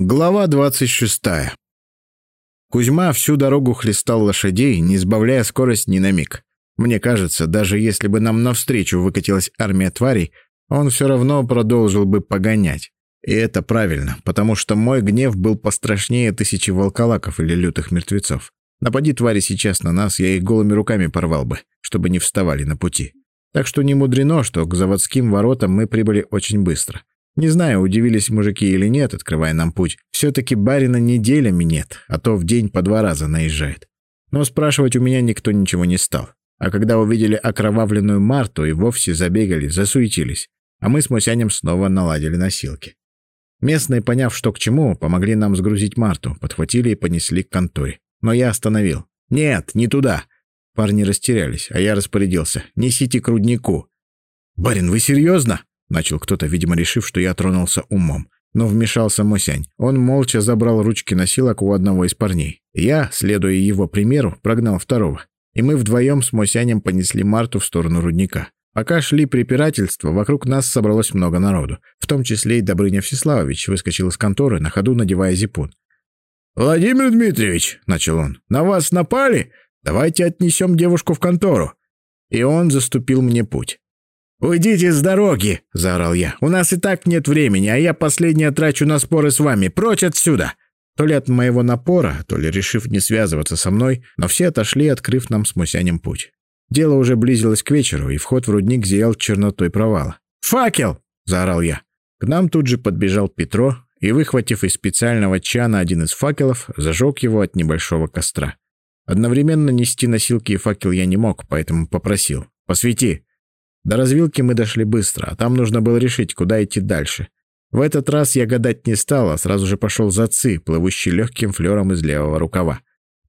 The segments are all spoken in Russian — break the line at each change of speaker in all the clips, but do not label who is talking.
Глава 26. Кузьма всю дорогу хлестал лошадей, не сбавляя скорость ни на миг. Мне кажется, даже если бы нам навстречу выкатилась армия тварей, он все равно продолжил бы погонять. И это правильно, потому что мой гнев был пострашнее тысячи волколаков или лютых мертвецов. Напади твари сейчас на нас, я их голыми руками порвал бы, чтобы не вставали на пути. Так что не мудрено, что к заводским воротам мы прибыли очень быстро. Не знаю, удивились мужики или нет, открывая нам путь. Все-таки барина неделями нет, а то в день по два раза наезжает. Но спрашивать у меня никто ничего не стал. А когда увидели окровавленную Марту и вовсе забегали, засуетились. А мы с Мусянем снова наладили носилки. Местные, поняв, что к чему, помогли нам сгрузить Марту, подхватили и понесли к конторе. Но я остановил. «Нет, не туда!» Парни растерялись, а я распорядился. «Несите к руднику». «Барин, вы серьезно?» Начал кто-то, видимо, решив, что я тронулся умом. Но вмешался Мосянь. Он молча забрал ручки носилок у одного из парней. Я, следуя его примеру, прогнал второго. И мы вдвоем с Мосянем понесли Марту в сторону рудника. Пока шли препирательства, вокруг нас собралось много народу. В том числе и Добрыня Всеславович выскочил из конторы, на ходу надевая зипун. «Владимир Дмитриевич», — начал он, — «на вас напали? Давайте отнесем девушку в контору». И он заступил мне путь. «Уйдите с дороги!» — заорал я. «У нас и так нет времени, а я последнее трачу на споры с вами. Прочь отсюда!» То ли от моего напора, то ли решив не связываться со мной, но все отошли, открыв нам с Мусянем путь. Дело уже близилось к вечеру, и вход в рудник зиял чернотой провала. «Факел!» — заорал я. К нам тут же подбежал Петро и, выхватив из специального чана один из факелов, зажег его от небольшого костра. Одновременно нести носилки и факел я не мог, поэтому попросил. «Посвети!» До развилки мы дошли быстро, а там нужно было решить, куда идти дальше. В этот раз я гадать не стал, а сразу же пошел за Ци, плывущий легким флером из левого рукава.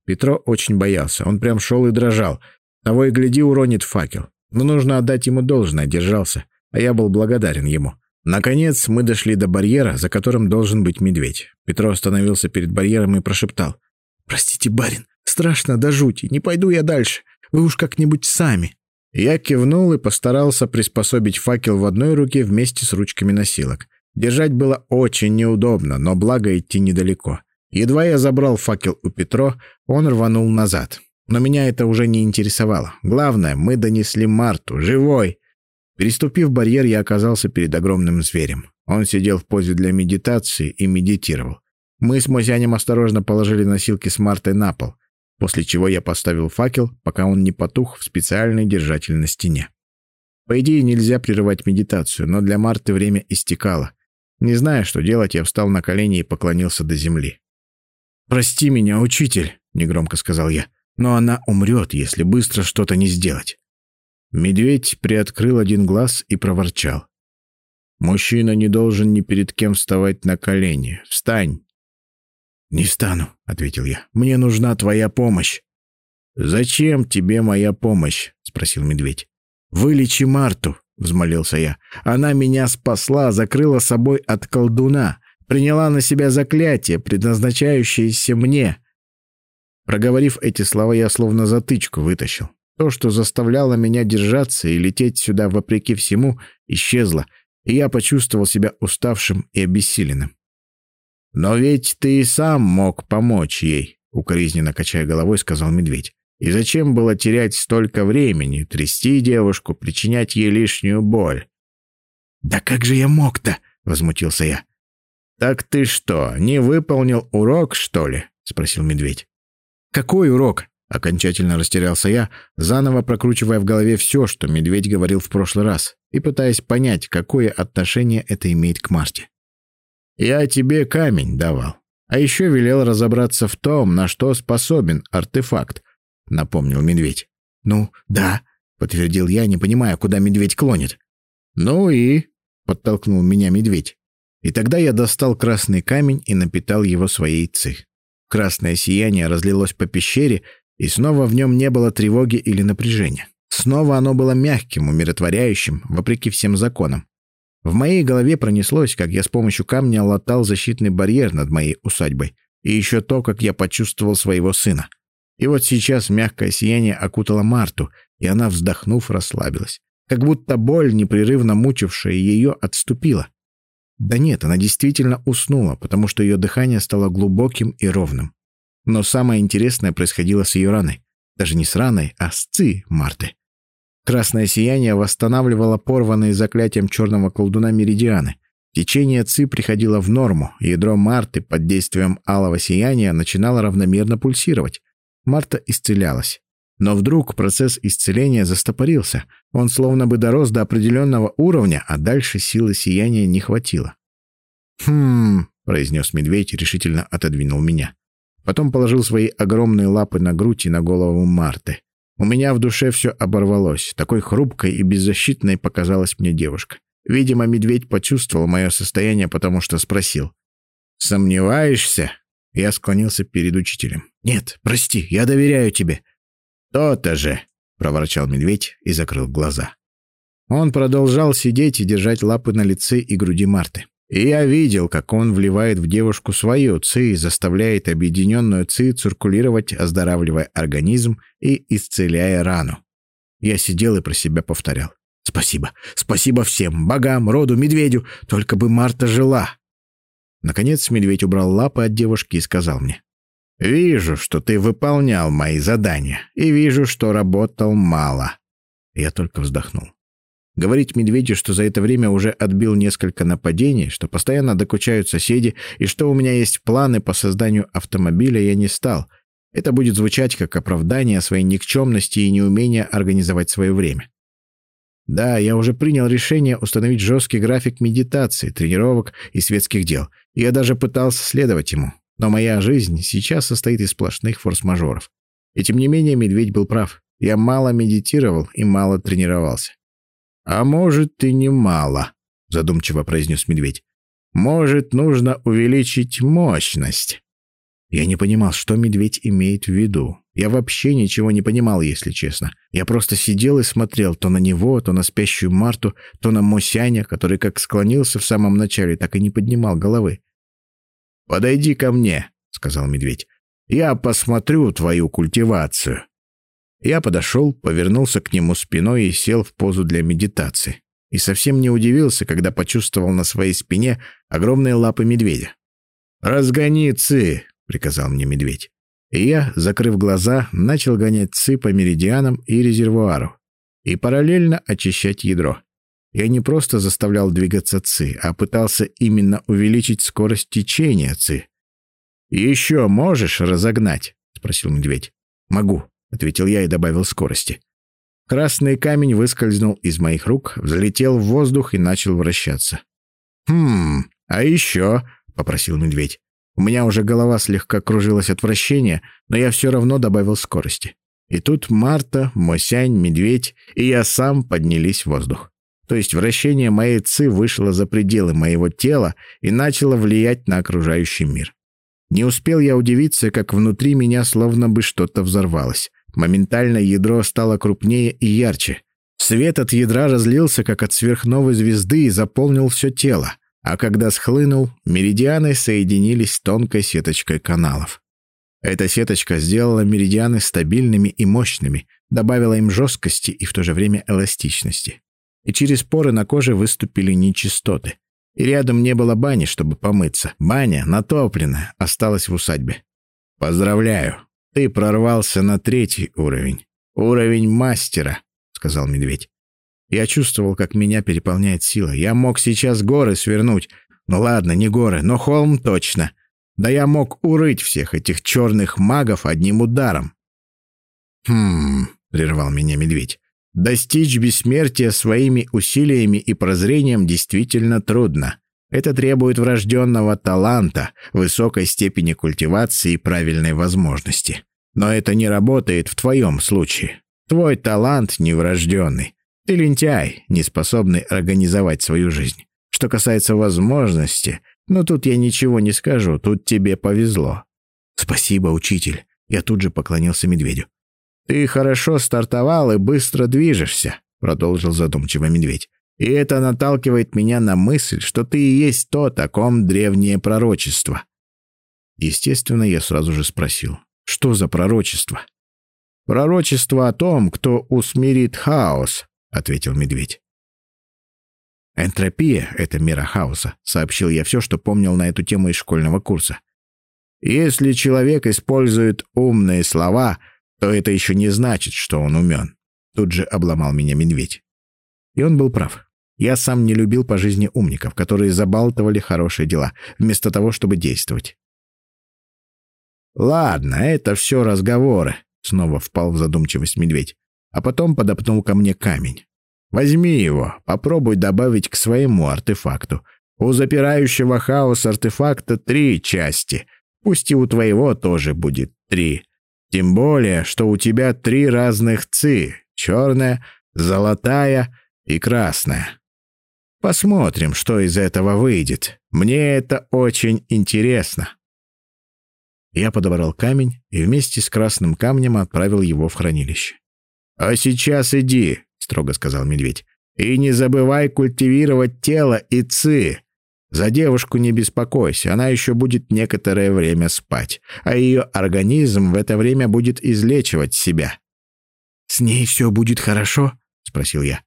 Петро очень боялся, он прям шел и дрожал. Того и гляди, уронит факел. Но нужно отдать ему должное, держался, а я был благодарен ему. Наконец мы дошли до барьера, за которым должен быть медведь. Петро остановился перед барьером и прошептал. «Простите, барин, страшно до жути, не пойду я дальше. Вы уж как-нибудь сами». Я кивнул и постарался приспособить факел в одной руке вместе с ручками носилок. Держать было очень неудобно, но благо идти недалеко. Едва я забрал факел у Петро, он рванул назад. Но меня это уже не интересовало. Главное, мы донесли Марту, живой. Переступив барьер, я оказался перед огромным зверем. Он сидел в позе для медитации и медитировал. Мы с Мозянем осторожно положили носилки с Мартой на пол после чего я поставил факел, пока он не потух в специальный держатель на стене. По идее, нельзя прерывать медитацию, но для Марты время истекало. Не зная, что делать, я встал на колени и поклонился до земли. «Прости меня, учитель», — негромко сказал я, — «но она умрет, если быстро что-то не сделать». Медведь приоткрыл один глаз и проворчал. «Мужчина не должен ни перед кем вставать на колени. Встань, «Не стану», — ответил я. «Мне нужна твоя помощь». «Зачем тебе моя помощь?» — спросил медведь. «Вылечи Марту», — взмолился я. «Она меня спасла, закрыла собой от колдуна, приняла на себя заклятие, предназначающееся мне». Проговорив эти слова, я словно затычку вытащил. То, что заставляло меня держаться и лететь сюда вопреки всему, исчезло, и я почувствовал себя уставшим и обессиленным. «Но ведь ты и сам мог помочь ей», — укоризненно качая головой, сказал медведь. «И зачем было терять столько времени, трясти девушку, причинять ей лишнюю боль?» «Да как же я мог-то?» — возмутился я. «Так ты что, не выполнил урок, что ли?» — спросил медведь. «Какой урок?» — окончательно растерялся я, заново прокручивая в голове все, что медведь говорил в прошлый раз, и пытаясь понять, какое отношение это имеет к Марте. Я тебе камень давал. А еще велел разобраться в том, на что способен артефакт», — напомнил медведь. «Ну, да», — подтвердил я, не понимая, куда медведь клонит. «Ну и...» — подтолкнул меня медведь. И тогда я достал красный камень и напитал его своей ци. Красное сияние разлилось по пещере, и снова в нем не было тревоги или напряжения. Снова оно было мягким, умиротворяющим, вопреки всем законам. В моей голове пронеслось, как я с помощью камня латал защитный барьер над моей усадьбой, и еще то, как я почувствовал своего сына. И вот сейчас мягкое сияние окутало Марту, и она, вздохнув, расслабилась. Как будто боль, непрерывно мучившая ее, отступила. Да нет, она действительно уснула, потому что ее дыхание стало глубоким и ровным. Но самое интересное происходило с ее раной. Даже не с раной, а с ци Марты. Красное сияние восстанавливало порванные заклятием черного колдуна меридианы. Течение ЦИ приходило в норму, ядро Марты под действием алого сияния начинало равномерно пульсировать. Марта исцелялась. Но вдруг процесс исцеления застопорился. Он словно бы дорос до определенного уровня, а дальше силы сияния не хватило. «Хм...» — произнес медведь решительно отодвинул меня. Потом положил свои огромные лапы на грудь и на голову Марты. У меня в душе все оборвалось. Такой хрупкой и беззащитной показалась мне девушка. Видимо, медведь почувствовал мое состояние, потому что спросил. «Сомневаешься?» Я склонился перед учителем. «Нет, прости, я доверяю тебе». «То-то же!» — проворчал медведь и закрыл глаза. Он продолжал сидеть и держать лапы на лице и груди Марты. И я видел, как он вливает в девушку свою ци и заставляет объединенную ци циркулировать, оздоравливая организм и исцеляя рану. Я сидел и про себя повторял. Спасибо. Спасибо всем. Богам, роду, медведю. Только бы Марта жила. Наконец медведь убрал лапы от девушки и сказал мне. «Вижу, что ты выполнял мои задания, и вижу, что работал мало». Я только вздохнул. Говорить медведю, что за это время уже отбил несколько нападений, что постоянно докучают соседи и что у меня есть планы по созданию автомобиля, я не стал. Это будет звучать как оправдание своей никчемности и неумения организовать свое время. Да, я уже принял решение установить жесткий график медитации, тренировок и светских дел. Я даже пытался следовать ему. Но моя жизнь сейчас состоит из сплошных форс-мажоров. И тем не менее медведь был прав. Я мало медитировал и мало тренировался. «А может, и не мало», — задумчиво произнес медведь. «Может, нужно увеличить мощность». Я не понимал, что медведь имеет в виду. Я вообще ничего не понимал, если честно. Я просто сидел и смотрел то на него, то на спящую Марту, то на Мосяня, который как склонился в самом начале, так и не поднимал головы. «Подойди ко мне», — сказал медведь. «Я посмотрю твою культивацию». Я подошел, повернулся к нему спиной и сел в позу для медитации. И совсем не удивился, когда почувствовал на своей спине огромные лапы медведя. «Разгони ци!» приказал мне медведь. И я, закрыв глаза, начал гонять ци по меридианам и резервуару и параллельно очищать ядро. Я не просто заставлял двигаться ци, а пытался именно увеличить скорость течения ци. «Еще можешь разогнать?» — спросил медведь. «Могу», — ответил я и добавил скорости. Красный камень выскользнул из моих рук, взлетел в воздух и начал вращаться. «Хм, а еще?» — попросил медведь. У меня уже голова слегка кружилась от вращения, но я все равно добавил скорости. И тут Марта, Мосянь, Медведь и я сам поднялись в воздух. То есть вращение моей ци вышло за пределы моего тела и начало влиять на окружающий мир. Не успел я удивиться, как внутри меня словно бы что-то взорвалось. Моментально ядро стало крупнее и ярче. Свет от ядра разлился, как от сверхновой звезды, и заполнил все тело а когда схлынул, меридианы соединились с тонкой сеточкой каналов. Эта сеточка сделала меридианы стабильными и мощными, добавила им жесткости и в то же время эластичности. И через поры на коже выступили нечистоты. И рядом не было бани, чтобы помыться. Баня, натоплена, осталась в усадьбе. «Поздравляю, ты прорвался на третий уровень. Уровень мастера», — сказал медведь. Я чувствовал, как меня переполняет сила. Я мог сейчас горы свернуть. Ну ладно, не горы, но холм точно. Да я мог урыть всех этих черных магов одним ударом. «Хм...» — прервал меня медведь. «Достичь бессмертия своими усилиями и прозрением действительно трудно. Это требует врожденного таланта, высокой степени культивации и правильной возможности. Но это не работает в твоем случае. Твой талант неврожденный. Ты лентяй, не способный организовать свою жизнь. Что касается возможности, ну тут я ничего не скажу, тут тебе повезло. Спасибо, учитель. Я тут же поклонился медведю. Ты хорошо стартовал и быстро движешься, продолжил задумчиво медведь. И это наталкивает меня на мысль, что ты и есть то, о ком древнее пророчество. Естественно, я сразу же спросил, что за пророчество? Пророчество о том, кто усмирит хаос, — ответил медведь. Энтропия — это мера хаоса, сообщил я все, что помнил на эту тему из школьного курса. Если человек использует умные слова, то это еще не значит, что он умен. Тут же обломал меня медведь. И он был прав. Я сам не любил по жизни умников, которые забалтывали хорошие дела, вместо того, чтобы действовать. «Ладно, это все разговоры», — снова впал в задумчивость медведь, а потом подопнул ко мне камень. «Возьми его, попробуй добавить к своему артефакту. У запирающего хаос артефакта три части. Пусть и у твоего тоже будет три. Тем более, что у тебя три разных ци — черная, золотая и красная. Посмотрим, что из этого выйдет. Мне это очень интересно». Я подобрал камень и вместе с красным камнем отправил его в хранилище. «А сейчас иди», — строго сказал медведь, — «и не забывай культивировать тело и ци. За девушку не беспокойся, она еще будет некоторое время спать, а ее организм в это время будет излечивать себя». «С ней все будет хорошо?» — спросил я.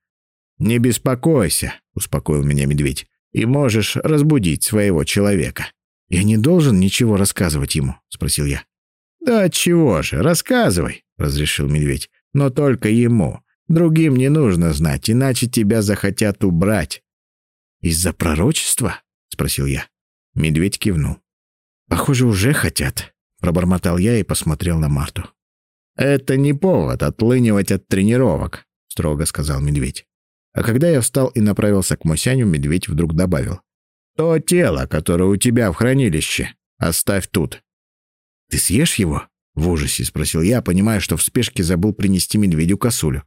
«Не беспокойся», — успокоил меня медведь, — «и можешь разбудить своего человека». «Я не должен ничего рассказывать ему?» — спросил я. «Да чего же, рассказывай», — разрешил медведь. «Но только ему. Другим не нужно знать, иначе тебя захотят убрать». «Из-за пророчества?» — спросил я. Медведь кивнул. «Похоже, уже хотят», — пробормотал я и посмотрел на Марту. «Это не повод отлынивать от тренировок», — строго сказал медведь. А когда я встал и направился к Мусяню, медведь вдруг добавил. То тело, которое у тебя в хранилище, оставь тут. Ты съешь его? В ужасе спросил я, понимая, что в спешке забыл принести медведю косулю.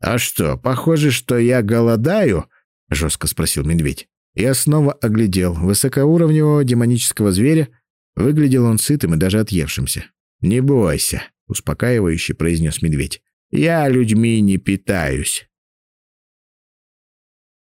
А что, похоже, что я голодаю? жестко спросил медведь. Я снова оглядел высокоуровневого демонического зверя. Выглядел он сытым и даже отъевшимся. «Не бойся», — успокаивающе произнес медведь. «Я людьми не питаюсь».